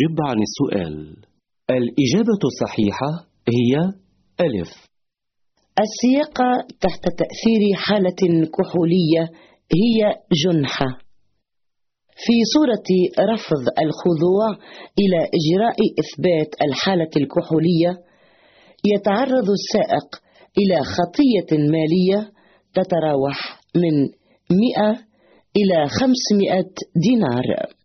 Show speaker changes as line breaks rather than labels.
جب عن السؤال.
الإجابة الصحيحة هي ألف.
السياقة تحت تأثير حالة كحولية هي جنحة. في صورة رفض الخضوع إلى إجراء إثبات الحالة الكحولية يتعرض السائق إلى خطية مالية تتراوح من 100 إلى 500 دينار.